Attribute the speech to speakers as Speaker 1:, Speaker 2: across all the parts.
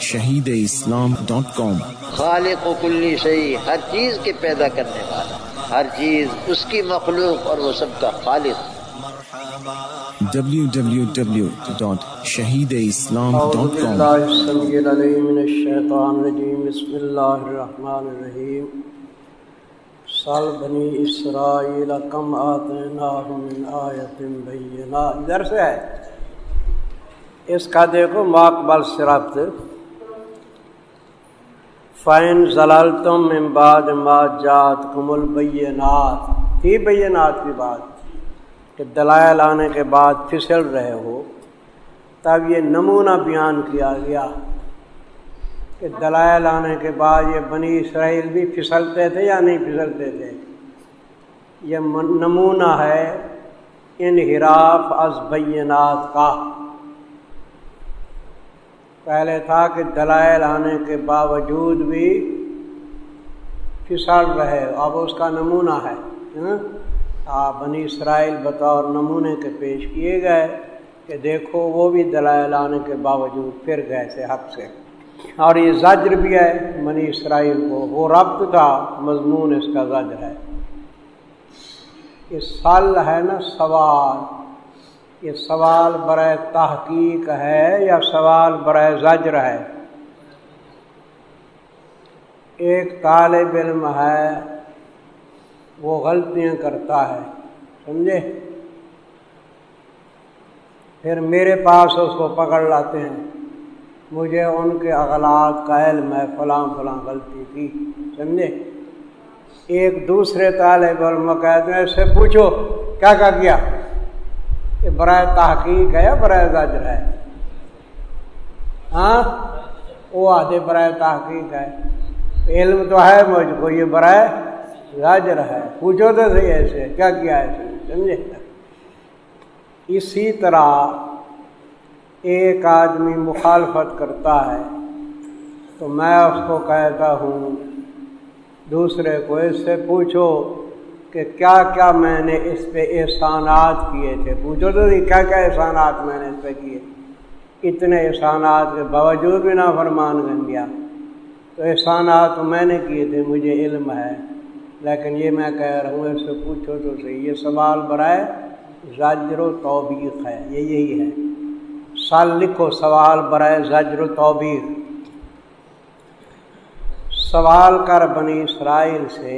Speaker 1: Shaheed Islam dot کام۔
Speaker 2: خالق و کلی شہی ہر چیز کے پیدا کرنے والا ہر چیز اس کی مخلوق اور وہ سب کا خالق۔
Speaker 1: www.shahideislam.com
Speaker 3: بسم اللہ الرحمن الرحیم۔ سال بنی اسرائیل کم آتیناہم من آیت بینہ ادھر سے ہے۔ اس کا دیکھو ماقبل صرفت فائن ضلال تم امباد ما جات کم البینات تھی بینات کی بات کہ دلائل آنے کے بعد پھسل رہے ہو، تب یہ نمونہ بیان کیا گیا کہ دلائل آنے کے بعد یہ بنی اسرائیل بھی پھسلتے تھے یا نہیں پھسلتے تھے؟ یہ نمونہ ہے انحراف از بینات کا۔ پہلے تھا کہ دلائل آنے کے باوجود بھی پھسل رہے، اب اس کا نمونہ ہے ہاں بنی اسرائیل بطور نمونے کے پیش کیے گئے کہ دیکھو وہ بھی دلائل آنے کے باوجود پھر گئے تھے حق سے۔ اور یہ زجر بھی ہے، بنی اسرائیل کو، وہ ربط تھا، مضمون اس کا زجر ہے۔ یہ سل ہے نا، سوال۔ یہ سوال برائے تحقیق ہے یا سوال برائے زجر ہے؟ ایک طالب علم ہے، وہ غلطیاں کرتا ہے، سمجھے؟ پھر میرے پاس اس کو پکڑ لاتے ہیں۔ مجھے ان کے اغلاط کا علم ہے، فلاں فلاں غلطی تھی سمجھے؟ ایک دوسرے طالب علم کہتے ہیں، اس سے پوچھو، کیا کیا کیا کہ برائے تحقیق ہے یا برائے زجر ہے؟ ہاں؟ وہ آدھے برائے تحقیق ہے۔ علم تو ہے مجھ کو، یہ برائے زجر ہے۔ پوچھو تو صحیح ایسے، کیا کیا ایسے سمجھے؟ اسی طرح ایک آدمی مخالفت کرتا ہے تو میں اس کو کہتا ہوں، دوسرے کو اس سے پوچھو کہ کیا کیا میں نے اس پہ احسانات کیے تھے؟ پوچھو تو کیا کیا احسانات میں نے اس پہ کیے؟ اتنے احسانات کے باوجود بھی نہ فرمان بن گیا تو احسانات میں نے کیے تھے، مجھے علم ہے، لیکن یہ میں کہہ رہا ہوں، اس سے پوچھو تو صحیح، یہ سوال برائے زجر و توبیق ہے، یہ یہی ہے۔ سال لکھو، سوال برائے زجر و توبیق سوال کر بنی اسرائیل سے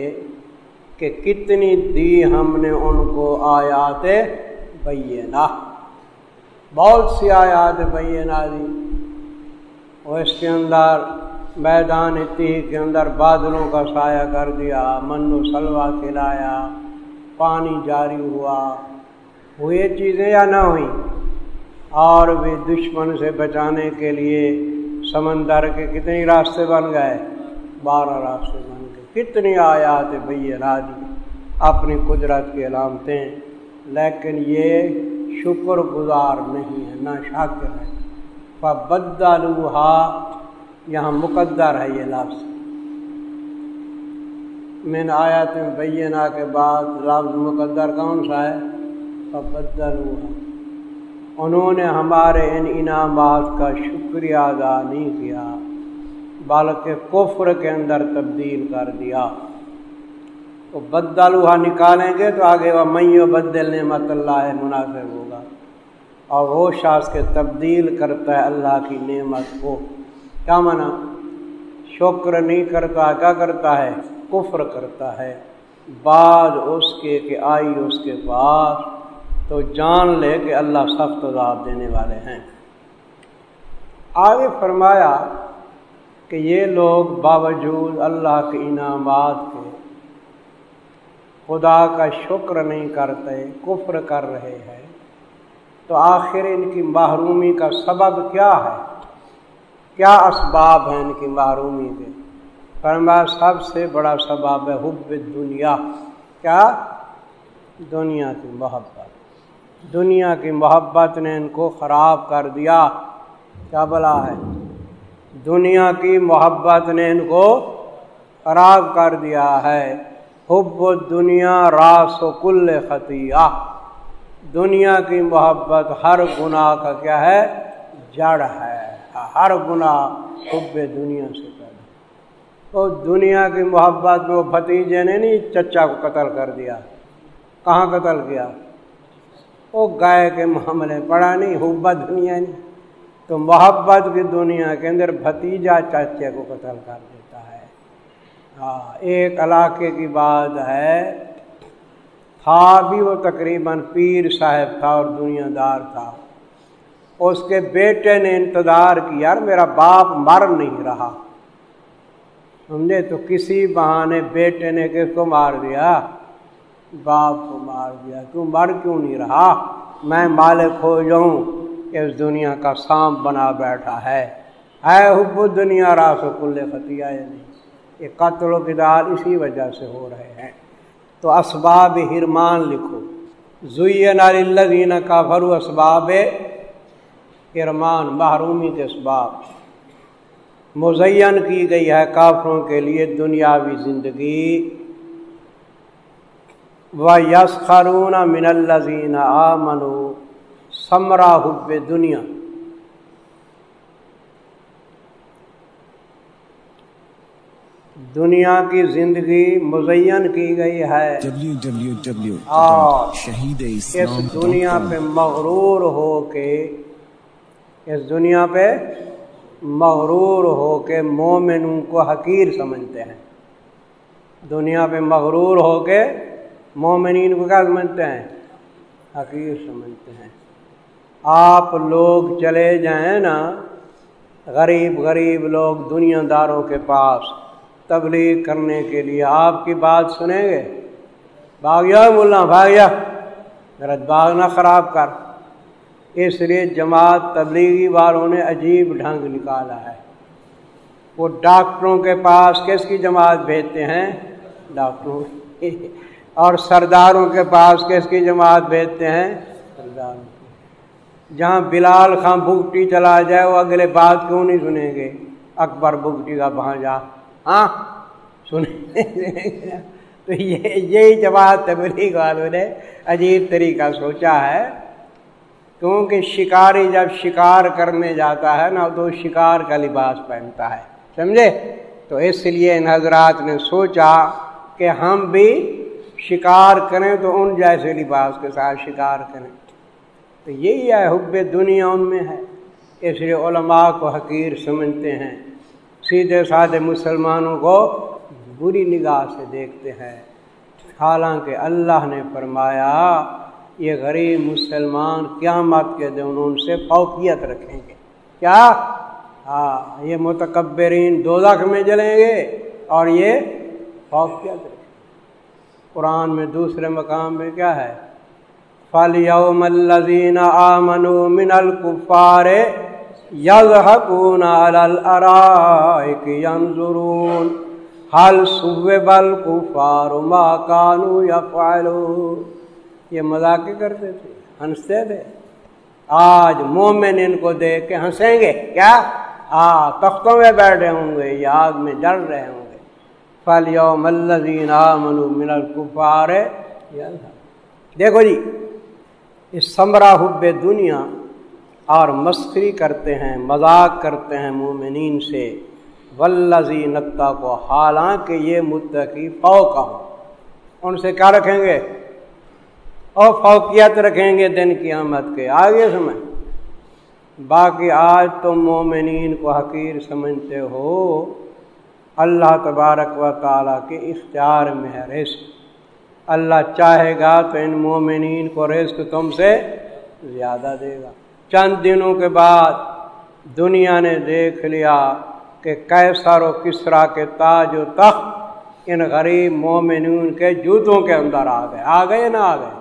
Speaker 3: کہ کتنی دی ہم نے ان کو آیات بینا بہت سی آیات بینا دی۔ وہ اس کے اندر میدان تی کے اندر بادلوں کا سایہ کر دیا من و سلوا کھلایا، پانی جاری ہوا۔ ہوئے چیزیں یا نہ ہوئیں اور بھی دشمن سے بچانے کے لیے سمندر کے کتنی راستے بن گئے؟ بارہ راستے بن کتنی آیات بھئی راجی اپنی قدرت کی علامتیں لیکن یہ شکر گزار نہیں ہے، نہ شاکر ہے۔ بدلوہا یہاں مقدر ہے یہ لفظ۔ میں نے آیات بینہ کے بعد لفظ مقدر کون سا ہے؟ بدلوہا انہوں نے ہمارے ان انعامات کا شکریہ ادا نہیں کیا۔ بلکہ کفر کے اندر تبدیل کر دیا۔ تو بدلوہا نکالیں گے تو آگے وہ میو بدل نعمت اللہ مناسب ہوگا۔ اور وہ شاخ کے تبدیل کرتا ہے اللہ کی نعمت کو۔ کیا منع شکر نہیں کرتا، کیا کرتا ہے؟ کفر کرتا ہے۔ بعد اس کے کہ آئی اس کے پاس تو جان لے کہ اللہ سخت عذاب دینے والے ہیں۔ آگے فرمایا کہ یہ لوگ باوجود اللہ کے انعامات کے خدا کا شکر نہیں کرتے، کفر کر رہے ہیں، تو آخر ان کی محرومی کا سبب کیا ہے؟ کیا اسباب ہیں ان کی محرومی کے؟ فرما، سب سے بڑا سبب ہے حب دنیا۔ کیا؟ دنیا کی محبت۔ دنیا کی محبت نے ان کو خراب کر دیا۔ کیا بلا ہے؟ دنیا کی محبت نے ان کو خراب کر دیا ہے۔ حب دنیا راس و کل خطیہ دنیا کی محبت ہر گناہ کا کیا ہے؟ جڑ ہے۔ ہر گناہ حب دنیا سے پیدا۔ تو دنیا کی محبت میں وہ بھتیجے نے نہیں چچا کو قتل کر دیا۔ کہاں قتل کیا؟ وہ گائے کے معاملے پڑا نہیں حبت دنیا نہیں۔ تو محبت کی دنیا کے اندر بھتیجا چاچے کو قتل کر دیتا ہے۔ ہاں ایک علاقے کی بات ہے۔ تھا بھی وہ تقریباً پیر صاحب تھا اور دنیا دار تھا۔ اس کے بیٹے نے انتظار کیا، یار، میرا باپ مر نہیں رہا۔ سمجھے تو کسی بہانے بیٹے نے کس کو مار دیا؟ باپ کو مار دیا۔ کیوں مر کیوں نہیں رہا؟ میں مالک ہو جاؤں۔ اس دنیا کا سام بنا بیٹھا ہے۔ اے حب دنیا راس و کل فتیہ نہیں یعنی یہ قتل و کدار اسی وجہ سے ہو رہے ہیں۔ تو اسباب ہرمان لکھو۔ زین الدین کا بھرو اسباب ارمان محرومی کے اسباب۔ مزین کی گئی ہے کافروں کے لیے دنیاوی زندگی۔ و یس خرون من الزین آ ثمرا حب دنیا۔ دنیا کی زندگی مزین کی گئی ہے۔ اور اس دنیا پہ مغرور ہو کے اس دنیا پہ مغرور ہو کے مومنوں کو حقیر سمجھتے ہیں۔ دنیا پہ مغرور ہو کے مومنین کو کیا سمجھتے ہیں؟ حقیر سمجھتے ہیں۔ آپ لوگ چلے جائیں نا، غریب غریب لوگ دنیا داروں کے پاس تبلیغ کرنے کے لیے، آپ کی بات سنیں گے؟ بھاگیا ملا بھاگیا میرا باغ نہ خراب کر۔ اس لیے جماعت تبلیغی والوں نے عجیب ڈھنگ نکالا ہے۔ وہ ڈاکٹروں کے پاس کس کی جماعت بھیجتے ہیں؟ ڈاکٹروں اور سرداروں کے پاس کس کی جماعت بھیجتے ہیں؟ سرداروں جہاں بلال خان بگٹی چلا جائے، وہ اگلے بات کیوں نہیں سنیں گے؟ اکبر بگٹی کا بھانجا ہاں؟ سنیں تو یہ، یہی جماعت تبلیغ والوں نے عجیب طریقہ سوچا ہے۔ کیونکہ شکاری جب شکار کرنے جاتا ہے نا، تو شکار کا لباس پہنتا ہے۔ سمجھے؟ تو اس لیے ان حضرات نے سوچا کہ ہم بھی شکار کریں تو ان جیسے لباس کے ساتھ شکار کریں۔ تو یہی ہے، حب دنیا ان میں ہے۔ اس لیے علماء کو حقیر سمجھتے ہیں۔ سیدھے سادھے مسلمانوں کو بری نگاہ سے دیکھتے ہیں۔ حالانکہ اللہ نے فرمایا، یہ غریب مسلمان قیامت کے دن ان سے فوقیت رکھیں گے۔ کیا؟ ہاں یہ متکبرین دو میں جلیں گے اور یہ فوقیت رکھیں گے۔ قرآن میں دوسرے مقام میں کیا ہے؟ فل یوم الزین آمن من الکفار یزحکون ینظرون حل صبح الکفار ما کانو یفعلون یہ مذاق کرتے تھے، ہنستے تھے۔ آج مومن ان کو دیکھ کے ہنسیں گے، کیا؟ آ، تختوں میں بیٹھے ہوں گے یا آگ میں جل رہے ہوں گے۔ فل یوم الزین منو من الکفار دیکھو جی اس ثمرا حب دنیا اور مسکری کرتے ہیں، مذاق کرتے ہیں مومنین سے۔ ولزی نقطہ کو حالانکہ یہ متقی فوق ہو ان سے کیا رکھیں گے؟ اور فوقیت رکھیں گے دن کی آمد کے۔ آگے سمجھ۔ باقی آج تم مومنین کو حقیر سمجھتے ہو۔ اللہ تبارک و تعالیٰ کے اختیار میں ہے۔ اللہ چاہے گا تو ان مومنین کو رزق تم سے زیادہ دے گا۔ چند دنوں کے بعد دنیا نے دیکھ لیا کہ کیسر و کسرا کے تاج و تخت ان غریب مومنین کے جوتوں کے اندر آ گئے۔ آ گئے نہ آ گئے؟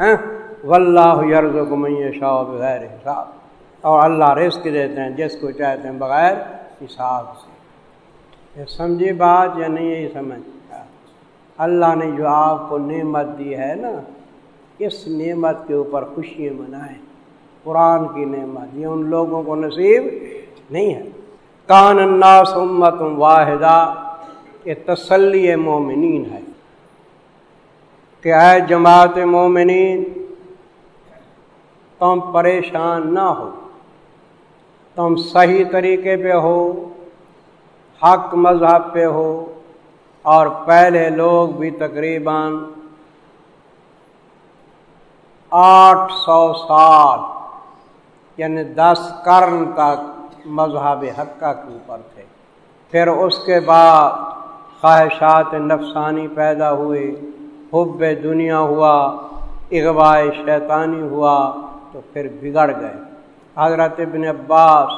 Speaker 3: ہاں؟ واللہ یرز کو میں شاہ بغیر حساب۔ اور اللہ رزق دیتے ہیں جس کو چاہتے ہیں بغیر حساب سے۔ یہ سمجھی بات یا نہیں یہی سمجھ؟ اللہ نے جو آپ کو نعمت دی ہے نا، اس نعمت کے اوپر خوشیاں منائیں۔ قرآن کی نعمت، یہ ان لوگوں کو نصیب نہیں ہے۔ کان الناس امت واحدہ، یہ تسلی مومنین ہے۔ کہ اے جماعت مومنین، تم پریشان نہ ہو۔ تم صحیح طریقے پہ ہو، حق مذہب پہ ہو۔ اور پہلے لوگ بھی تقریباً آٹھ سو سال یعنی دس کرن تک مذہب حقہ کے اوپر تھے۔ پھر اس کے بعد خواہشات نفسانی پیدا ہوئے، حب دنیا ہوا اغوائے شیطانی ہوا، تو پھر بگڑ گئے۔ حضرت ابن عباس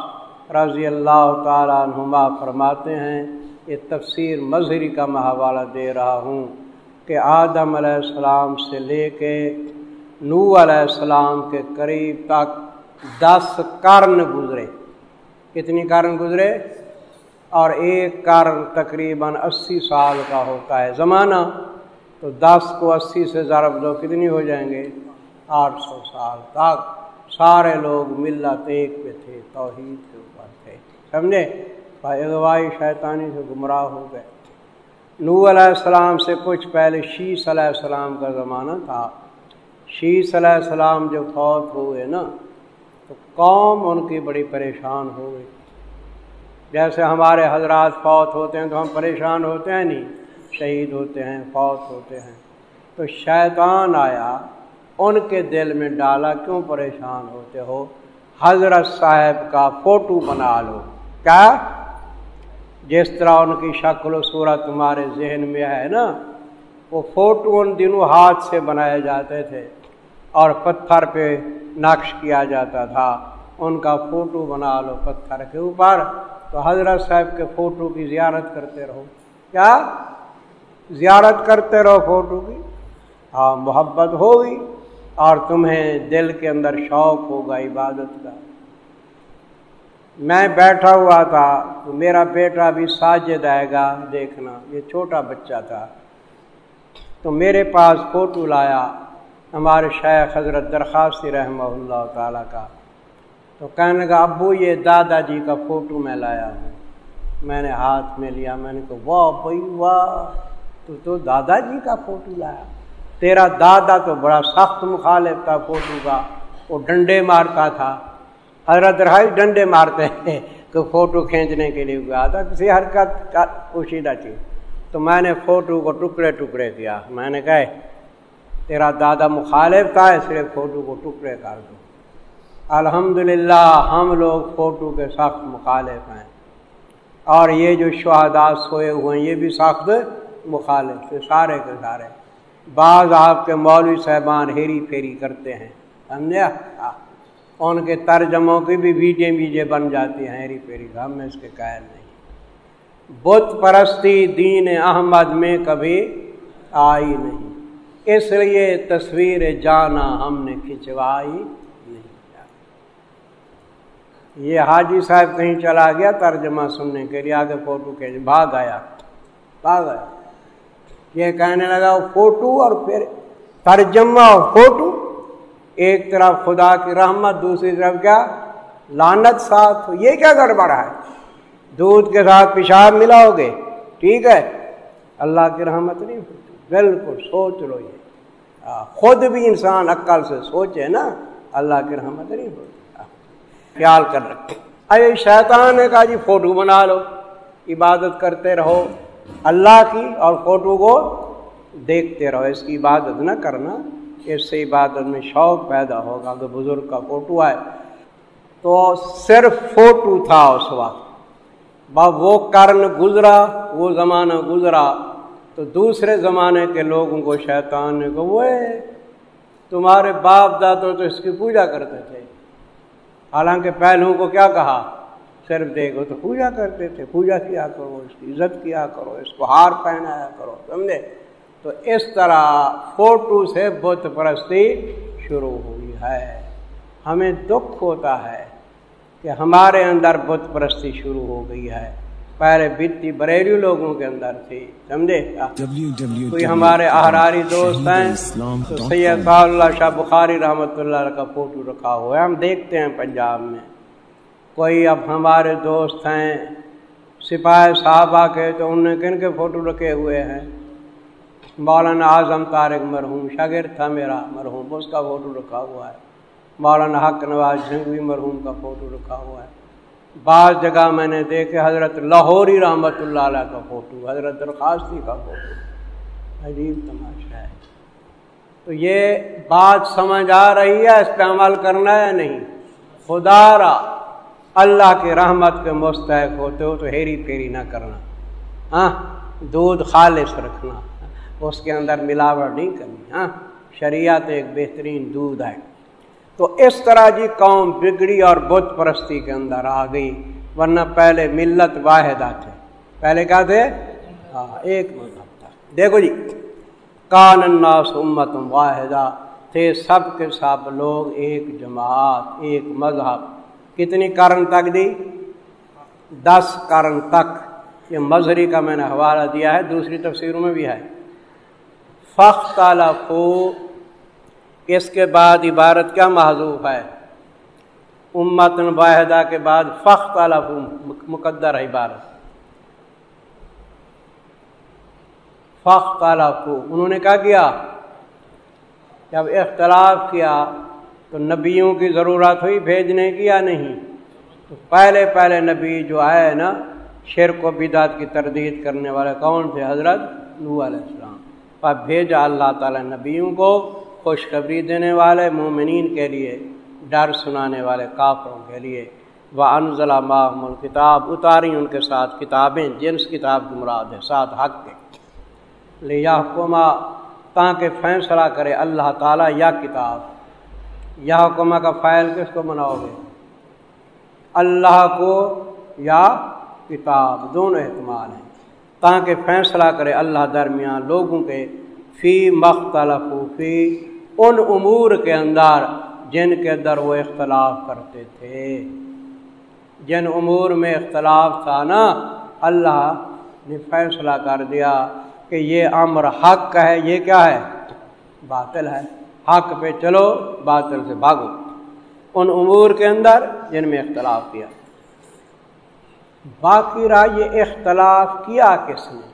Speaker 3: رضی اللہ تعالیٰ نما فرماتے ہیں یہ تفسیر مظہری کا میں حوالہ دے رہا ہوں کہ آدم علیہ السلام سے لے کے نو علیہ السلام کے قریب تک دس کرن گزرے۔ کتنی کرن گزرے؟ اور ایک کرن تقریباً اسی سال کا ہوتا ہے۔ زمانہ تو دس کو اسی سے ضرب دو، کتنی ہو جائیں گے؟ آٹھ سو سال تک۔ سارے لوگ ملت ایک پہ تھے، توحید کے اوپر تھے۔ سمجھے؟ اغوائی شیطانی سے گمراہ ہو گئے۔ نو علیہ السلام سے کچھ پہلے شیش علیہ السلام کا زمانہ تھا۔ شیش علیہ السلام جو فوت ہوئے نا، تو قوم ان کی بڑی پریشان ہو گئی۔ جیسے ہمارے حضرات فوت ہوتے ہیں تو ہم پریشان ہوتے ہیں نہیں، شہید ہوتے ہیں، فوت ہوتے ہیں۔ تو شیطان آیا، ان کے دل میں ڈالا، کیوں پریشان ہوتے ہو؟ حضرت صاحب کا فوٹو بنا لو۔ کیا؟ جس طرح ان کی شکل و صورت تمہارے ذہن میں ہے نا، وہ فوٹو ان دنوں ہاتھ سے بنائے جاتے تھے اور پتھر پہ نقش کیا جاتا تھا۔ ان کا فوٹو بنا لو پتھر کے اوپر۔ تو حضرت صاحب کے فوٹو کی زیارت کرتے رہو۔ کیا؟ زیارت کرتے رہو فوٹو کی؟ ہاں محبت ہوگی اور تمہیں دل کے اندر شوق ہوگا عبادت کا۔ میں بیٹھا ہوا تھا تو میرا بیٹا بھی ساجد آئے گا دیکھنا، یہ چھوٹا بچہ تھا۔ تو میرے پاس فوٹو لایا ہمارے شیخ حضرت درخواست رحمہ اللہ تعالیٰ کا۔ تو کہنے کا ابو، یہ دادا جی کا فوٹو میں لایا ہوں۔ میں نے ہاتھ میں لیا، میں نے کہا، واہ بھائی، واہ۔ تو تو دادا جی کا فوٹو لایا۔ تیرا دادا تو بڑا سخت مخالف تھا فوٹو کا، وہ ڈنڈے مارتا تھا۔ حضرت رہائی ڈنڈے مارتے ہیں کہ فوٹو کھینچنے کے لیے گیا تھا، کسی حرکت کا پوشیدہ چیز۔ تو میں نے فوٹو کو ٹکڑے ٹکڑے کیا میں نے کہے تیرا دادا مخالف تھا، اس لیے فوٹو کو ٹکڑے کر دو۔ الحمد ہم لوگ فوٹو کے سخت مخالف ہیں۔ اور یہ جو شہادات سوئے ہوئے ہیں، یہ بھی سخت مخالف تھے سارے کے سارے۔ بعض آپ کے مولوی صاحبان ہیری پھیری کرتے ہیں سمجھا ان کے ترجموں کی بھی ویڈیے ویڈیے بن جاتی ہیں، ہیری پھیری ہم میں اس کے قائل نہیں۔ بت پرستی دین احمد میں کبھی آئی نہیں۔ اس لیے تصویر جانا ہم نے کھنچوائی نہیں۔ یہ حاجی صاحب کہیں چلا گیا ترجمہ سننے کے لیے، آگے فوٹو کے بھاگ آیا۔ بھاگ آیا۔ یہ کہنے لگا فوٹو اور پھر ترجمہ اور فوٹو؟ ایک طرف خدا کی رحمت، دوسری طرف کیا؟ لانت ساتھ۔ یہ کیا گڑبڑ ہے؟ دودھ کے ساتھ پیشاب ملاؤ گے؟ ٹھیک ہے۔ اللہ کی رحمت نہیں ہوتی۔ بالکل سوچ لو یہ۔ خود بھی انسان عقل سے سوچے نا، اللہ کی رحمت نہیں ہوتی۔ خیال کر رکھے۔ ارے شیطان نے کہا جی فوٹو بنا لو۔ عبادت کرتے رہو۔ اللہ کی اور فوٹو کو دیکھتے رہو۔ اس کی عبادت نہ کرنا۔ اس سے عبادت میں شوق پیدا ہوگا کہ بزرگ کا فوٹو آئے۔ تو صرف فوٹو تھا اس وقت۔ وہ کرن گزرا، وہ زمانہ گزرا۔ تو دوسرے زمانے کے لوگوں کو شیطان نے کہ وہ تمہارے باپ دادو تو اس کی پوجا کرتے تھے۔ حالانکہ پہلوں کو کیا کہا؟ صرف دیکھو تو پوجا کرتے تھے۔ پوجا کیا کرو، اس کی عزت کیا کرو، اس کو ہار پہنایا کرو، سمجھے؟ تو اس طرح فوٹو سے بت پرستی شروع ہوئی ہے۔ ہمیں دکھ ہوتا ہے کہ ہمارے اندر بت پرستی شروع ہو گئی ہے۔ پہلے بتی بریلی لوگوں کے اندر تھی سمجھے؟ کوئی ہمارے احراری دوست ہیں؟ تو سید اللہ شاہ بخاری رحمۃ اللہ کا فوٹو رکھا ہوا ہے۔ ہم دیکھتے ہیں پنجاب میں۔ کوئی اب ہمارے دوست ہیں؟ سپاہی صحابہ کے تو انہوں نے کن کے فوٹو رکھے ہوئے ہیں؟ مولانا اعظم طارق مرحوم، شاگرد تھا میرا مرحوم، اس کا فوٹو رکھا ہوا ہے۔ مولانا حق نواز جنگوی مرحوم کا فوٹو رکھا ہوا ہے۔ بعض جگہ میں نے دیکھے حضرت لاہوری رحمت اللہ علیہ کا فوٹو، حضرت درخواستی کا فوٹو۔ عجیب تماشا ہے۔ تو یہ بات سمجھ آ رہی ہے اس پہ عمل کرنا ہے نہیں؟ خدا را، اللہ کی رحمت کے مستحق ہوتے ہو تو ہیری پھیری نہ کرنا۔ ہاں دودھ خالص رکھنا۔ اس کے اندر ملاوٹ نہیں کرنی ہاں؟ شریعت ایک بہترین دودھ ہے۔ تو اس طرح جی قوم بگڑی اور بت پرستی کے اندر آ گئی، ورنہ پہلے ملت واحدہ تھے۔ پہلے کیا تھے؟ ہاں ایک مذہب تھا۔ دیکھو جی کان الناس امت واحدہ۔ تھے سب کے سب لوگ ایک جماعت، ایک مذہب۔ کتنی کرن تک دی؟ دس کرن تک۔ یہ مظہری کا میں نے حوالہ دیا ہے، دوسری تفسیروں میں بھی ہے۔ فخ کو، اس کے بعد عبارت کیا محضوف ہے؟ امت واحدہ کے بعد فخ مقدر ہے عبارت۔ فخ کو انہوں نے کیا کیا؟ جب اختلاف کیا تو نبیوں کی ضرورت ہوئی بھیجنے کی یا نہیں؟ تو پہلے پہلے نبی جو آئے نا، شرک و بدعت کی تردید کرنے والے کون تھے؟ حضرت نو علیہ السلام۔ پر بھیجا اللہ تعالیٰ نبیوں کو خوشخبری دینے والے مومنین کے لیے، ڈر سنانے والے کافروں کے لیے۔ وہ انضلا محمل کتاب اتاری ان کے ساتھ کتابیں جنس کتاب کی مراد ہے، ساتھ حق کے۔ لیا حکمہ تاکہ فیصلہ کرے اللہ تعالیٰ یا کتاب۔ یا حکمہ کا فائل کس کو مناؤ گے؟ اللہ کو یا کتاب، دونوں احتمال ہیں۔ تاکہ فیصلہ کرے اللہ درمیان لوگوں کے فی مختلف فی ان امور کے اندر جن کے اندر وہ اختلاف کرتے تھے۔ جن امور میں اختلاف تھا نا، اللہ نے فیصلہ کر دیا کہ یہ امر حق ہے، یہ کیا ہے؟ باطل ہے۔ حق پہ چلو، باطل سے بھاگو۔ ان امور کے اندر جن میں اختلاف کیا۔ باقی رہا یہ اختلاف کیا کس نے؟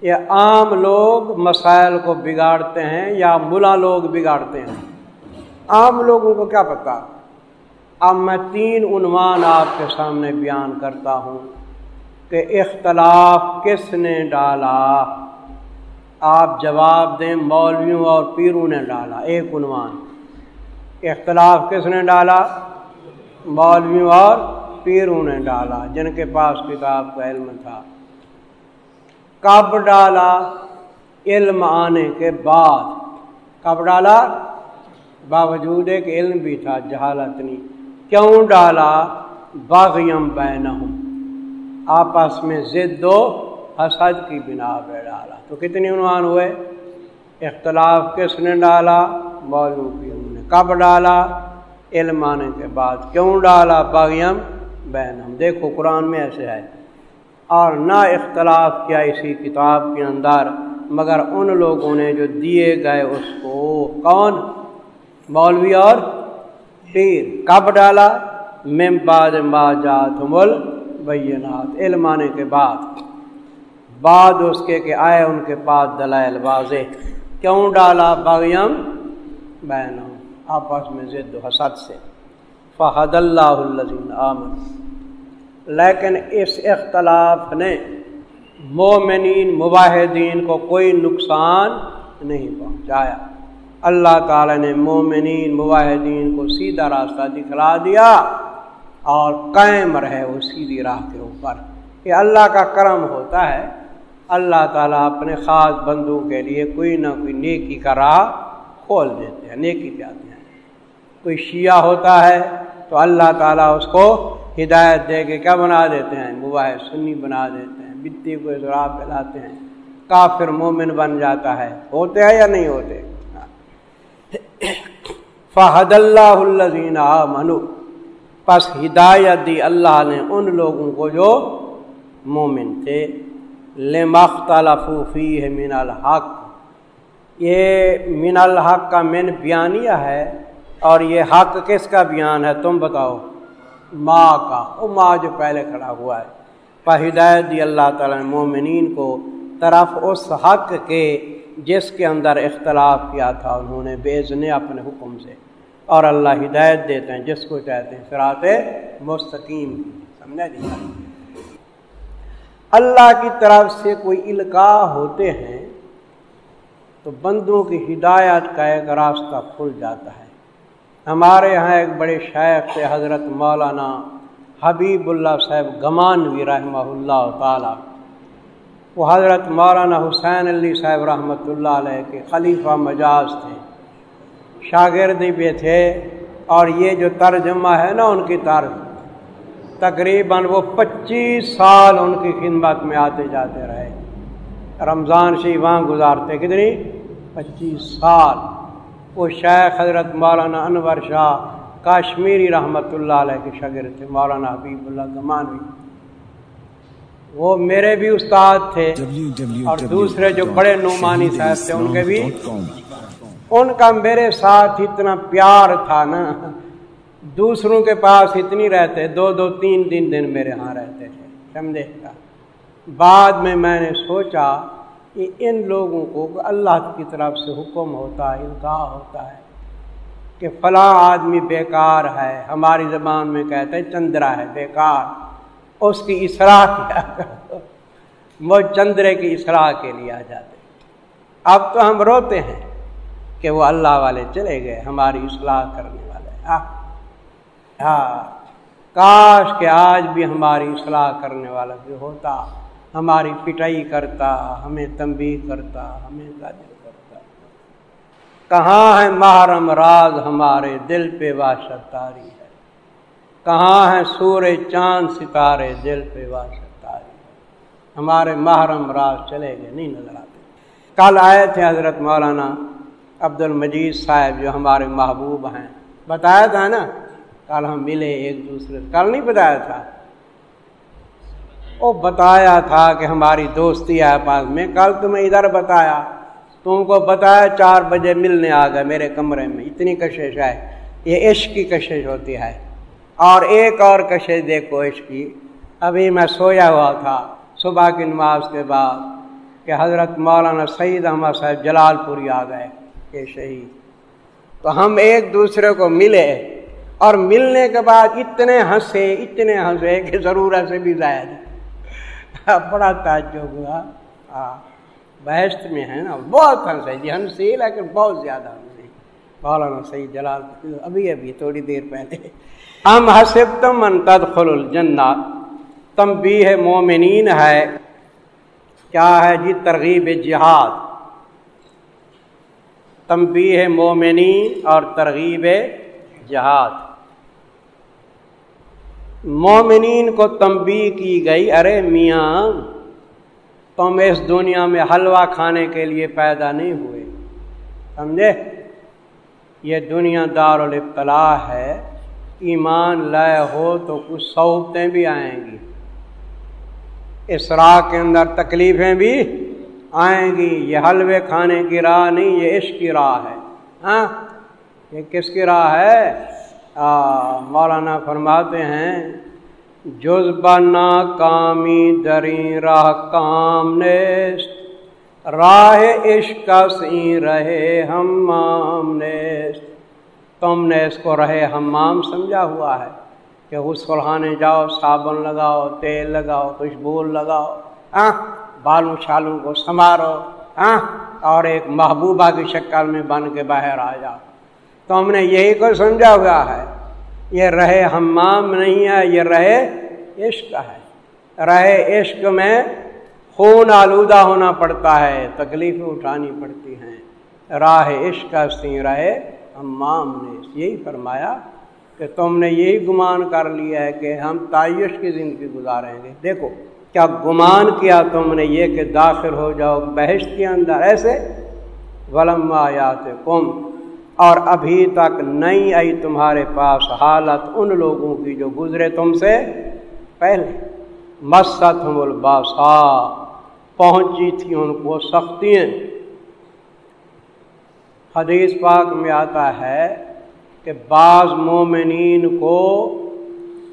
Speaker 3: یہ عام لوگ مسائل کو بگاڑتے ہیں یا ملا لوگ بگاڑتے ہیں؟ عام لوگوں کو کیا پتا؟ اب میں تین عنوان آپ کے سامنے بیان کرتا ہوں کہ اختلاف کس نے ڈالا؟ آپ جواب دیں، مولویوں اور پیروں نے ڈالا، ایک عنوان۔ اختلاف کس نے ڈالا؟ مولویوں اور پیروں نے ڈالا، جن کے پاس کتاب کا علم تھا۔ کب ڈالا؟ علم آنے کے بعد۔ کب ڈالا؟ باوجود ایک علم بھی تھا، جہالت نہیں۔ کیوں ڈالا؟ باغیم بین آپس میں ضد و حسد کی بنا پہ ڈالا۔ تو کتنی عنوان ہوئے؟ اختلاف کس نے ڈالا؟ مولو نے۔ کب ڈالا؟ علم آنے کے بعد۔ کیوں ڈالا؟ باغیم بین ہم دیکھو قرآن میں ایسے ہے۔ اور نہ اختلاف کیا اسی کتاب کے اندر، مگر ان لوگوں نے جو دیے گئے اس کو کون؟ مولوی اور پیر۔ کب ڈالا؟ مم بعد ما جات مل بینات علم آنے کے بعد۔ بعد اس کے کہ آئے ان کے پاس دلائل واضح۔ کیوں ڈالا؟ باغیم بین آپس میں ضد و حسد سے۔ فہد اللہ الزین عامر لیکن اس اختلاف نے مومنین مباحدین کو کوئی نقصان نہیں پہنچایا۔ اللہ تعالی نے مومنین مباحدین کو سیدھا راستہ دکھلا دیا اور قائم رہے وہ سیدھی راہ کے اوپر۔ یہ اللہ کا کرم ہوتا ہے۔ اللہ تعالیٰ اپنے خاص بندوں کے لیے کوئی نہ کوئی نیکی کا راہ کھول دیتے ہیں، نیکی جاتے ہیں۔ کوئی شیعہ ہوتا ہے تو اللہ تعالیٰ اس کو ہدایت دے کے کیا بنا دیتے ہیں؟ مباح سنی بنا دیتے ہیں، بتی کو اضراب پھیلاتے ہیں۔ کافر مومن بن جاتا ہے۔ ہوتے ہیں یا نہیں ہوتے؟ فہد اللہ الزین منو پس ہدایت دی اللہ نے ان لوگوں کو جو مومن تھے۔ لے مختلفی ہے من الحق۔ یہ من الحق کا من بیانیہ ہے۔ اور یہ حق کس کا بیان ہے تم بتاؤ؟ ماں کا۔ وہ ماں جو پہلے کھڑا ہوا ہے۔ پر ہدایت دی اللہ تعالیٰ نے مومنین کو طرف اس حق کے جس کے اندر اختلاف کیا تھا، انہوں نے بیزنے اپنے حکم سے۔ اور اللہ ہدایت دیتے ہیں، جس کو چاہتے ہیں سرات مستقیم۔ سمجھا جی؟ اللہ کی طرف سے کوئی القاع ہوتے ہیں تو بندوں کی ہدایت کا ایک راستہ کھل جاتا ہے۔ ہمارے یہاں ایک بڑے شیخ سے حضرت مولانا حبیب اللہ صاحب گمانوی رحمہ اللہ تعالی۔ وہ حضرت مولانا حسین علی صاحب رحمۃ اللہ علیہ کے خلیفہ مجاز تھے۔ شاگردی پہ تھے اور یہ جو ترجمہ ہے نا ان کی طرز، تقریباً وہ پچیس سال ان کی خدمت میں آتے جاتے رہے۔ رمضان شی وہاں گزارتے کتنی؟ پچیس سال۔ وہ شیخ حضرت مولانا انور شاہ کاشمیری رحمۃ اللہ علیہ کے شاگرد تھے، مولانا حبیب اللہ گمانوی وہ میرے بھی استاد تھے اور دوسرے جو بڑے نعمانی صاحب تھے، ان کے بھی۔ ان کا میرے ساتھ اتنا پیار تھا نا، دوسروں کے پاس اتنی رہتے، دو دو تین تین دن میرے ہاں رہتے تھے، سمجھے؟ بعد میں میں نے سوچا کہ ان لوگوں کو اللہ کی طرف سے حکم ہوتا ہے القاع ہوتا ہے کہ فلاں آدمی بیکار ہے۔ ہماری زبان میں کہتے ہیں چندرا ہے، بیکار۔ اس کی اصلاح کیا وہ چندرے کی اصلاح کے لیے آ جاتے اب تو ہم روتے ہیں کہ وہ اللہ والے چلے گئے، ہماری اصلاح کرنے والے ہاں۔, ہاں۔ کاش کہ آج بھی ہماری اصلاح کرنے والا بھی ہوتا۔ ہماری پٹائی کرتا، ہمیں تنبیہ کرتا، ہمیں قادر کرتا۔ کہاں ہے محرم راز ہمارے دل پہ واشت تاری ہے؟ کہاں ہے سور چاند ستارے دل پہ واشت تاری ہے؟ ہمارے محرم راز چلے گئے، نہیں نظر آتے۔ کل آئے تھے حضرت مولانا عبد المجید صاحب جو ہمارے محبوب ہیں۔ بتایا تھا نا، کل ہم ملے ایک دوسرے کل نہیں بتایا تھا؟ وہ بتایا تھا کہ ہماری دوستی ہے پاس میں، کل تمہیں ادھر بتایا۔ تم کو بتایا چار بجے ملنے آ گئے میرے کمرے میں۔ اتنی کشش ہے۔ یہ عشق کی کشش ہوتی ہے۔ اور ایک اور کشش دیکھو عشق کی۔ ابھی میں سویا ہوا تھا صبح کی نماز کے بعد کہ حضرت مولانا سعید احمد صاحب جلال پوری آ گئے۔ کہ شہید۔ تو ہم ایک دوسرے کو ملے۔ اور ملنے کے بعد اتنے ہنسے اتنے ہنسے کہ ضرورت سے بھی زائد۔ بڑا تعجب ہوا۔ ہاں بحث میں ہے نا، بہت ہنسے جی ہنسی لیکن بہت زیادہ ہنسی مولانا صحیح جلال ابھی ابھی تھوڑی دیر پہلے۔ ہم حسب تم من تدخل الجنہ، تم بھی ہے مومنین ہے۔ کیا ہے جی؟ ترغیب جہاد۔ تم بھی ہے مومنین اور ترغیب جہاد۔ مومنین کو تنبی کی گئی، ارے میاں، تم اس دنیا میں حلوہ کھانے کے لیے پیدا نہیں ہوئے، سمجھے؟ یہ دنیا دار الابتلاء ہے، ایمان لائے ہو تو کچھ صحبتیں بھی آئیں گی۔ اس راہ کے اندر تکلیفیں بھی آئیں گی۔ یہ حلوے کھانے کی راہ نہیں، یہ عشق کی راہ ہے۔ ہاں یہ کس کی راہ ہے؟ مولانا فرماتے ہیں جز بنا کامی دری راہ کام نیست، راہ عشق سی رہے ہمام نیست۔ تم نے اس کو رہے ہمام سمجھا ہوا ہے کہ اس فلحانے جاؤ، صابن لگاؤ، تیل لگاؤ، خوشبو لگاؤ۔ ہاں بالوں شالوں کو سنوارو۔ ہاں اور ایک محبوبہ کی شکل میں بن کے باہر آ جاؤ۔ تو ہم نے یہی کو سمجھا ہوا ہے۔ یہ رہے ہمام نہیں ہے، یہ رہے عشق ہے۔ رہے عشق میں خون آلودہ ہونا پڑتا ہے، تکلیفیں اٹھانی پڑتی ہیں۔ راہ عشق سی رہے ہمام نے۔ یہی فرمایا کہ تم نے یہی گمان کر لیا ہے کہ ہم تعیش کی زندگی گزاریں گے۔ دیکھو، کیا گمان کیا تم نے یہ کہ داخل ہو جاؤ بحث کے اندر، ایسے؟ ولم آیات کم اور ابھی تک نہیں آئی تمہارے پاس حالت ان لوگوں کی جو گزرے تم سے پہلے۔ مست الباسا، پہنچی تھی ان کو سختی حدیث پاک میں آتا ہے کہ بعض مومنین کو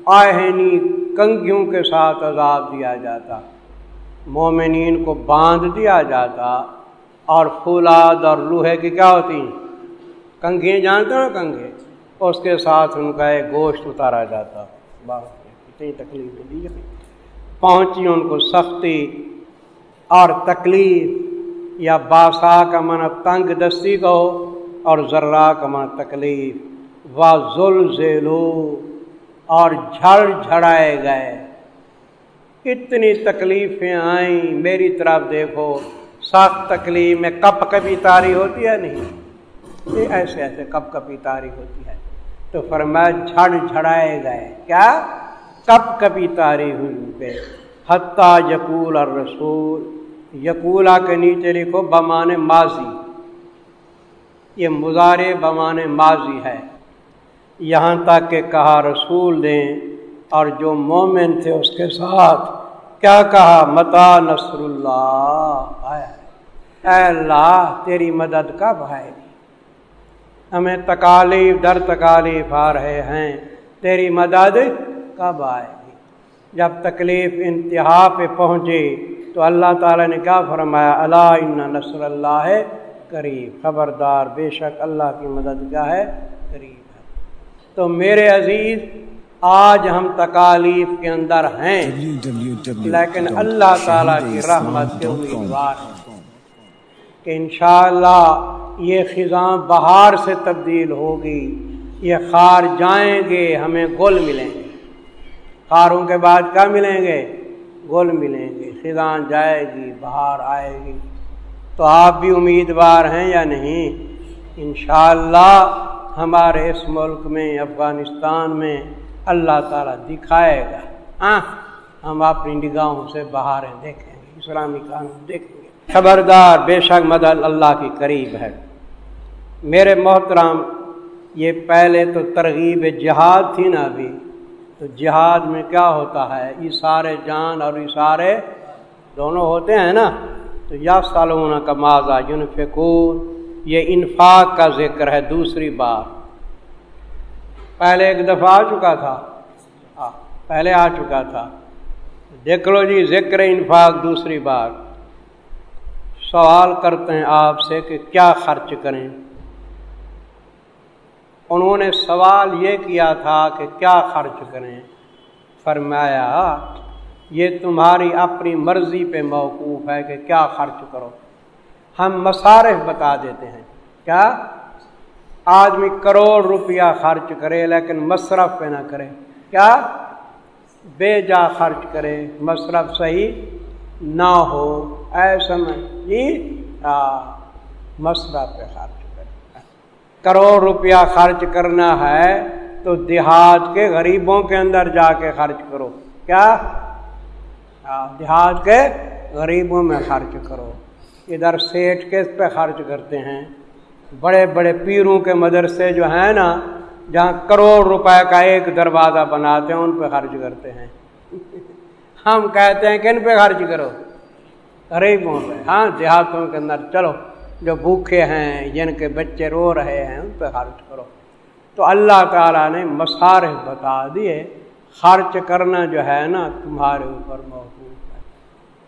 Speaker 3: آہنی کنگیوں کے ساتھ عذاب دیا جاتا، مومنین کو باندھ دیا جاتا اور فولاد اور لوہے کی کیا ہوتی ہیں؟ کنگھی جانتے ہو کنگھے اس کے ساتھ ان کا ایک گوشت اتارا جاتا۔ بس کتنی تکلیف دی پہنچی ان کو سختی اور تکلیف۔ یا باسا کا من تنگ دستی کو اور ذرا کا من تکلیف۔ و ذل اور جھڑ جھڑائے گئے۔ اتنی تکلیفیں آئیں۔ میری طرف دیکھو، سخت تکلیف میں کپ کبھی تاری ہوتی ہے نہیں؟ یہ ایسے ایسے کپ کپی تاری ہوتی ہے۔ تو فرمایا جھڑ جھڑائے گئے۔ کیا؟ کب کبھی تاری ہوئی پہ۔ حتیٰ یقول اور رسول یقولا کے نیچے لکھو، بمان ماضی۔ یہ مزار بمان ماضی ہے۔ یہاں تک کہ کہا رسول دیں اور جو مومن تھے اس کے ساتھ۔ کیا کہا؟ متا نصر اللہ اے اللہ، تیری مدد کب آئے گی ہمیں تکالیف در تکالیف آ رہے ہیں۔ تیری مدد کب آئے گی؟ جب تکلیف انتہا پہ پہنچے تو اللہ تعالیٰ نے کیا فرمایا؟ اللہ نصر اللہ قریب۔ خبردار بے شک اللہ کی مدد کیا ہے قریب ہے۔ تو میرے عزیز آج ہم تکالیف کے اندر ہیں لیکن اللہ تعالیٰ کی رحمت کے امیدوار ہیں۔ کہ انشاءاللہ یہ خزاں بہار سے تبدیل ہوگی، یہ خار جائیں گے، ہمیں گل ملیں گے۔ خاروں کے بعد کیا ملیں گے؟ گل ملیں گے۔ خزاں جائے گی، بہار آئے گی۔ تو آپ بھی امیدوار ہیں یا نہیں؟ انشاءاللہ ہمارے اس ملک میں، افغانستان میں اللہ تعالیٰ دکھائے گا۔ ہاں ہم اپنی نگاہوں سے بہاریں دیکھیں گے، اسلامی قانون دیکھیں گے۔ خبردار، بے شک مدد اللہ کی قریب ہے۔ میرے محترام یہ پہلے تو ترغیب جہاد تھی نا ابھی۔ تو جہاد میں کیا ہوتا ہے؟ اشارے جان اور اشارے دونوں ہوتے ہیں نا۔ تو یا سالون کا ماضا یونفکور یہ انفاق کا ذکر ہے، دوسری بار۔ پہلے ایک دفعہ آ چکا تھا۔ پہلے آ چکا تھا۔ دیکھ لو جی ذکر انفاق دوسری بار۔ سوال کرتے ہیں آپ سے کہ کیا خرچ کریں؟ انہوں نے سوال یہ کیا تھا کہ کیا خرچ کریں؟ فرمایا، یہ تمہاری اپنی مرضی پہ موقوف ہے کہ کیا خرچ کرو۔ ہم مصارف بتا دیتے ہیں۔ کیا؟ آدمی کروڑ روپیہ خرچ کرے لیکن مصرف پہ نہ کرے۔ کیا؟ بے جا خرچ کرے، مصرف صحیح نہ ہو۔ ایسا میں جی؟ ہاں، مصرف پہ خرچ۔ کروڑ روپیہ خرچ کرنا ہے تو دیہات کے غریبوں کے اندر جا کے خرچ کرو۔ کیا؟ ہاں، دیہات کے غریبوں میں خرچ کرو۔ ادھر سیٹ کس پہ خرچ کرتے ہیں۔ بڑے بڑے پیروں کے مدرسے جو ہیں نا، جہاں کروڑ روپے کا ایک دروازہ بناتے ہیں، ان پہ خرچ کرتے ہیں۔ ہم کہتے ہیں کن پہ خرچ کرو۔ غریبوں پہ۔ ہاں دیہاتوں کے اندر۔ چلو۔ جو بھوکے ہیں، جن کے بچے رو رہے ہیں، ان پہ خرچ کرو۔ تو اللہ تعالیٰ نے مسارح بتا دیے۔ خرچ کرنا جو ہے نا، تمہارے اوپر موجود ہے۔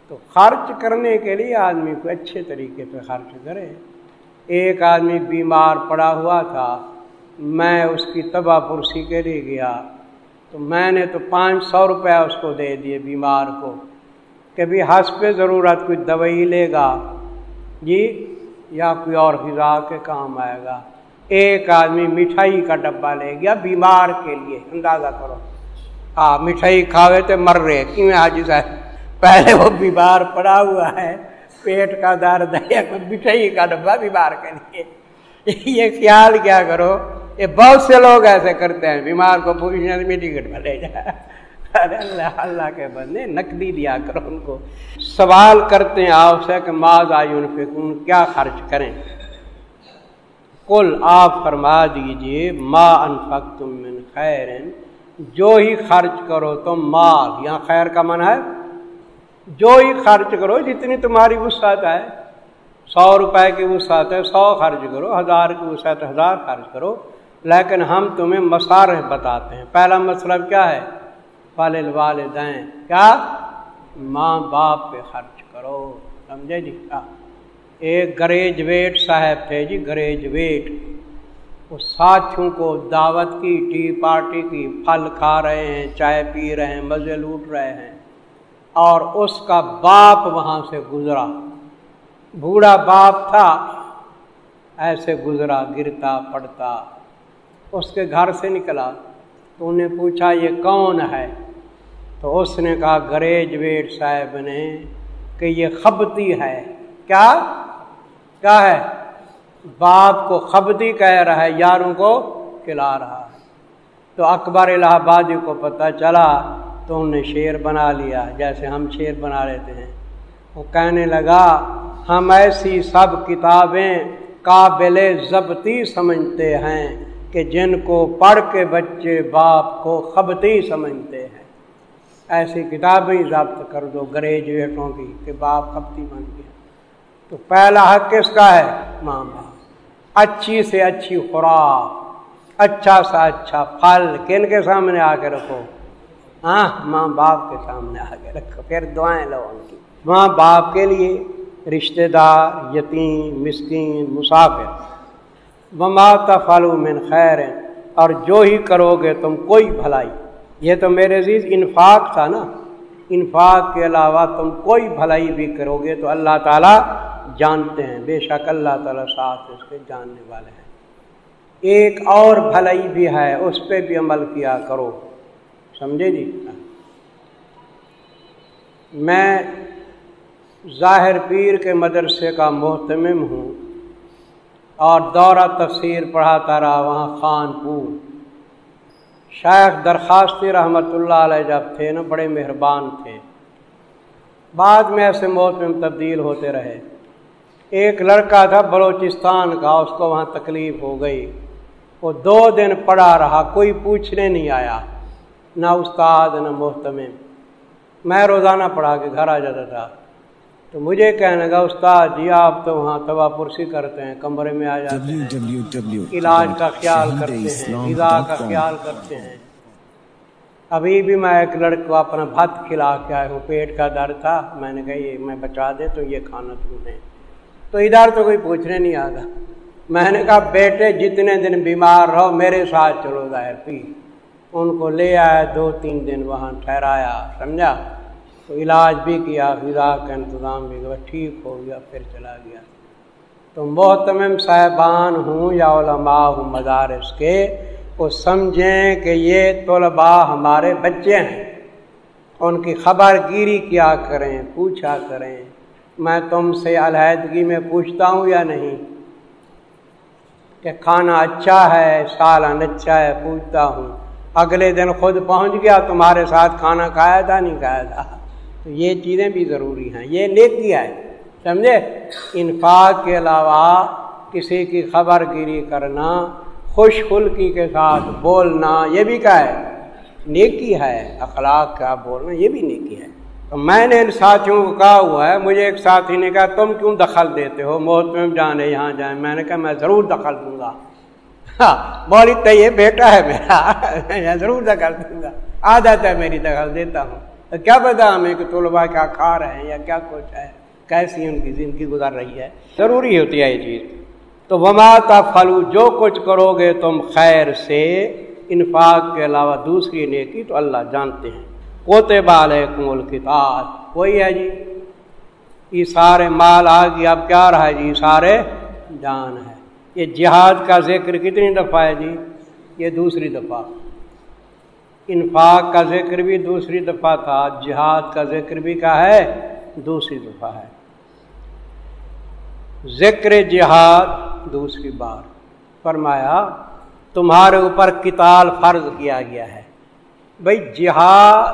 Speaker 3: تو خرچ کرنے کے لیے آدمی کو اچھے طریقے پہ خرچ کرے۔ ایک آدمی بیمار پڑا ہوا تھا، میں اس کی تباہ پرسی کے لیے گیا۔ تو میں نے تو پانچ سو روپیہ اس کو دے دیے بیمار کو کہ ہنس پہ ضرورت کوئی دوائی لے گا۔ جی یا کوئی اور غذا کے کام آئے گا۔ ایک آدمی مٹھائی کا ڈبہ لے گیا بیمار کے لیے، اندازہ کرو۔ ہاں مٹھائی کھاوے تو مر رہے کیوں حاجی صاحب پہلے وہ بیمار پڑا ہوا ہے، پیٹ کا درد ہے مٹھائی کا ڈبہ بیمار کے لیے۔ یہ خیال کیا کرو، یہ بہت سے لوگ ایسے کرتے ہیں، بیمار کو پوچھنے میں ٹکٹ میں لے جائے ارے اللہ اللہ کے بندے نقدی دیا کرو ان کو۔ سوال کرتے ہیں آپ سے کہ ماض آئی ان فکون کیا خرچ کریں؟ کل آپ فرما دیجیے، ما انفق تم من خیر۔ جو ہی خرچ کرو تم مال، یہاں خیر کا من ہے۔ جو ہی خرچ کرو، جتنی تمہاری وسعت ہے، سو روپے کی وسعت ہے، سو خرچ کرو، ہزار کی وسعت ہزار خرچ کرو۔ لیکن ہم تمہیں مسارح بتاتے ہیں۔ پہلا مطلب کیا ہے؟ والد والدین، کیا؟ ماں باپ پہ خرچ کرو، سمجھے جی؟ کیا ایک گریجویٹ صاحب تھے جی گریجویٹ وہ ساتھیوں کو دعوت کی، ٹی پارٹی کی، پھل کھا رہے ہیں، چائے پی رہے ہیں، مزے لوٹ رہے ہیں۔ اور اس کا باپ وہاں سے گزرا۔ بوڑھا باپ تھا، ایسے گزرا، گرتا پڑتا۔ اس کے گھر سے نکلا۔ تو انہیں پوچھا، یہ کون ہے؟ تو اس نے کہا گریجویٹ صاحب نے کہ یہ خبتی ہے. کیا؟ کیا ہے؟ باپ کو خبتی کہہ رہا ہے، یاروں کو کھلا رہا ہے. تو اکبر الہ آبادی کو پتہ چلا تو انہوں نے شیر بنا لیا، جیسے ہم شیر بنا لیتے ہیں۔ وہ کہنے لگا، ہم ایسی سب کتابیں قابل ضبطی سمجھتے ہیں۔ کہ جن کو پڑھ کے بچے باپ کو خبتی سمجھتے ہیں۔ ایسی کتابیں ضبط کر دو گریجویٹوں کی کہ باپ خبتی بن گیا۔ تو پہلا حق کس کا ہے؟ ماں باپ۔ اچھی سے اچھی خوراک اچھا سا اچھا پھل کن کے سامنے آ کے رکھو؟ ہاں ماں باپ کے سامنے آ کے رکھو۔ پھر دعائیں لو ان کی۔ ماں باپ کے لیے رشتہ دار، یتیم، مسکین، مسافر۔ وما فالو من خیر اور جو ہی کرو گے تم کوئی بھلائی۔ یہ تو میرے عزیز انفاق تھا نا۔ انفاق کے علاوہ تم کوئی بھلائی بھی کرو گے تو اللہ تعالیٰ جانتے ہیں۔ بے شک اللہ تعالیٰ ساتھ اس کے جاننے والے ہیں۔ ایک اور بھلائی بھی ہے، اس پہ بھی عمل کیا کرو۔ سمجھے جی؟ میں ظاہر پیر کے مدرسے کا محتمم ہوں۔ اور دورہ تفسیر پڑھاتا رہا وہاں خان پور شیخ درخواست رحمۃ اللہ علیہ جب تھے نا، بڑے مہربان تھے۔ بعد میں ایسے محتم تبدیل ہوتے رہے۔ ایک لڑکا تھا بلوچستان کا، اس کو وہاں تکلیف ہو گئی۔ وہ دو دن پڑا رہا، کوئی پوچھنے نہیں آیا، نہ استاد، نہ محتمم۔ میں روزانہ پڑھا کے گھر آ جاتا تھا۔ تو مجھے کہنے گا استاد جی آپ تو وہاں تباہ پرسی کرتے ہیں کمرے میں آ جاتے ہیں۔ علاج کا خیال کرتے ہیں غذا کا خیال کرتے ہیں۔ ابھی بھی میں ایک لڑکے کو اپنا بھت کھلا کے آیا ہوں پیٹ کا درد تھا۔ میں نے کہا یہ میں بچا دے تو یہ کھانا تم نے تو ادھر تو کوئی پوچھنے نہیں آتا۔ میں نے کہا بیٹے جتنے دن بیمار رہو میرے ساتھ چلو ظاہر پی۔ ان کو لے آیا دو تین دن وہاں ٹھہرایا سمجھا؟ تو علاج بھی کیا، غذا کا انتظام بھی کیا، ٹھیک ہو گیا، پھر چلا گیا۔ تو محتم صاحبان ہوں یا علماء ہوں مدارس کے، وہ سمجھیں کہ یہ طلباء ہمارے بچے ہیں۔ ان کی خبر گیری کیا کریں، پوچھا کریں۔ میں تم سے علیحدگی میں پوچھتا ہوں یا نہیں؟ کہ کھانا اچھا ہے سالن اچھا ہے، پوچھتا ہوں۔ اگلے دن خود پہنچ گیا، تمہارے ساتھ کھانا کھایا تھا، نہیں کھایا تھا۔ یہ چیزیں بھی ضروری ہیں۔ یہ نیکی ہے، سمجھے؟ انفاق کے علاوہ کسی کی خبر گیری کرنا، خوش خلقی کے ساتھ بولنا، یہ بھی کیا ہے؟ نیکی ہے، اخلاق کا بولنا، یہ بھی نیکی ہے۔ تو میں نے ان ساتھیوں کو کہا ہوا ہے، مجھے ایک ساتھی نے کہا، تم کیوں دخل دیتے ہو؟ موت میں جانے یہاں جائیں۔ میں نے کہا، میں ضرور دخل دوں گا۔ ہاں بولی، تو یہ بیٹا ہے میرا، میں ضرور دخل دوں گا۔ عادت ہے میری، دخل دیتا ہوں۔ کیا پتا ہمیں کہ طلبا کیا کھا رہے ہیں یا کیا کچھ ہے، کیسی ان کی زندگی گزر رہی ہے؟ ضروری ہوتی ہے یہ چیز۔ تو وما فلو جو کچھ کرو گے تم خیر سے۔ انفاق کے علاوہ دوسری نیکی تو اللہ جانتے ہیں۔ پوتے بال ہے کمول کتاب وہی ہے جی۔ یہ سارے مال آ گیا، اب کیا رہا ہے جی؟ سارے جان ہے۔ یہ جہاد کا ذکر کتنی دفعہ ہے جی؟ یہ دوسری دفعہ۔ انفاق کا ذکر بھی دوسری دفعہ تھا، جہاد کا ذکر بھی کا ہے، دوسری دفعہ ہے۔ ذکر جہاد دوسری بار۔ فرمایا، تمہارے اوپر کتال فرض کیا گیا ہے۔ بھائی جہاد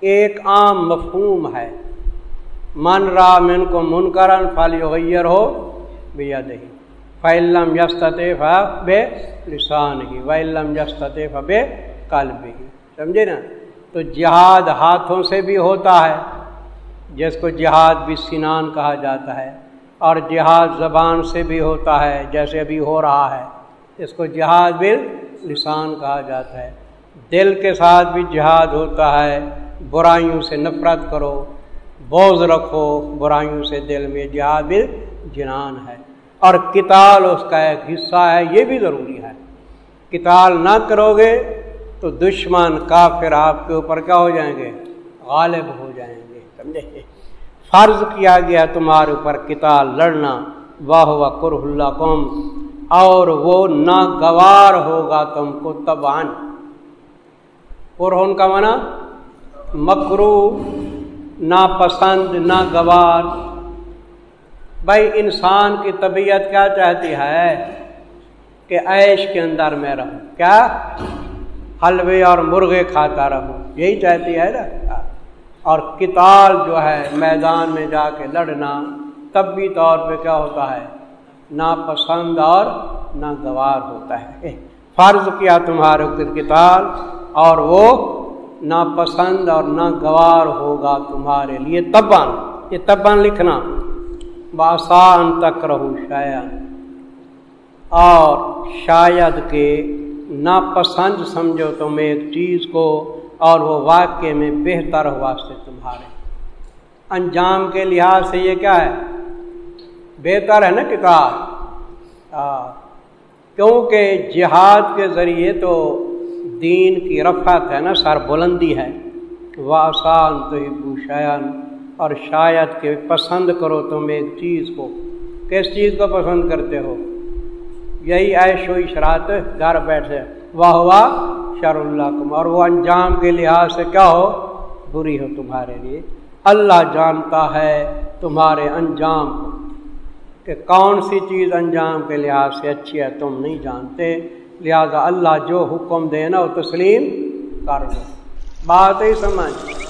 Speaker 3: ایک عام مفہوم ہے۔ من را من کو من کرن فالی غیر ہو بیا دہی فعلم یستف بے لسان کی وعلم یستف بے قلب ہی۔ سمجھے نا؟ تو جہاد ہاتھوں سے بھی ہوتا ہے، جس کو جہاد بھی سنان کہا جاتا ہے، اور جہاد زبان سے بھی ہوتا ہے، جیسے ابھی ہو رہا ہے۔ اس کو جہاد بھی لسان کہا جاتا ہے۔ دل کے ساتھ بھی جہاد ہوتا ہے، برائیوں سے نفرت کرو بوز رکھو، برائیوں سے دل میں جہاد بھی جنان ہے۔ اور کتال اس کا ایک حصہ ہے، یہ بھی ضروری ہے۔ کتال نہ کرو گے تو دشمن کافر آپ کے اوپر کیا ہو جائیں گے؟ غالب ہو جائیں گے، سمجھے؟ فرض کیا گیا تمہارے اوپر کتال لڑنا، واہ واہ کرہ اللہ قوم، اور وہ ناگوار ہوگا تم کو تبان قرہن کا منع مکرو ناپسند، ناگوار۔ بھائی، انسان کی طبیعت کیا چاہتی ہے؟ کہ عیش کے اندر میں رہوں۔ کیا؟ حلوے اور مرغے کھاتا رہوں۔ یہی چاہتی ہے نا؟ اور کتال جو ہے، میدان میں جا کے لڑنا طبی طور پہ کیا ہوتا ہے؟ ناپسند اور ناگوار ہوتا ہے۔ فرض کیا تمہارے کتال اور وہ ناپسند اور ناگوار ہوگا تمہارے لیے۔ تبان یہ تبان لکھنا۔ بآسان تک رہو شاید۔ اور شاید کہ ناپسند سمجھو تم ایک چیز کو اور وہ واقع میں بہتر ہوا سے تمہارے۔ انجام کے لحاظ سے یہ کیا ہے؟ بہتر ہے نا کتاب کیونکہ جہاد کے ذریعے تو دین کی رفت ہے نا سر بلندی ہے وہ آسان تو شیان، اور شاید کہ پسند کرو تم ایک چیز کو۔ کس چیز کو پسند کرتے ہو؟ یہی عیش و اشرات گھر بیٹھے۔ واہ واہ، شر اللہ کم۔ اور وہ انجام کے لحاظ سے کیا ہو؟ بری ہو تمہارے لیے۔ اللہ جانتا ہے تمہارے انجام کو۔ کہ کون سی چیز انجام کے لحاظ سے اچھی ہے، تم نہیں جانتے۔ لہذا اللہ جو حکم دے نا، وہ تسلیم کر لو بات ہی سمجھ۔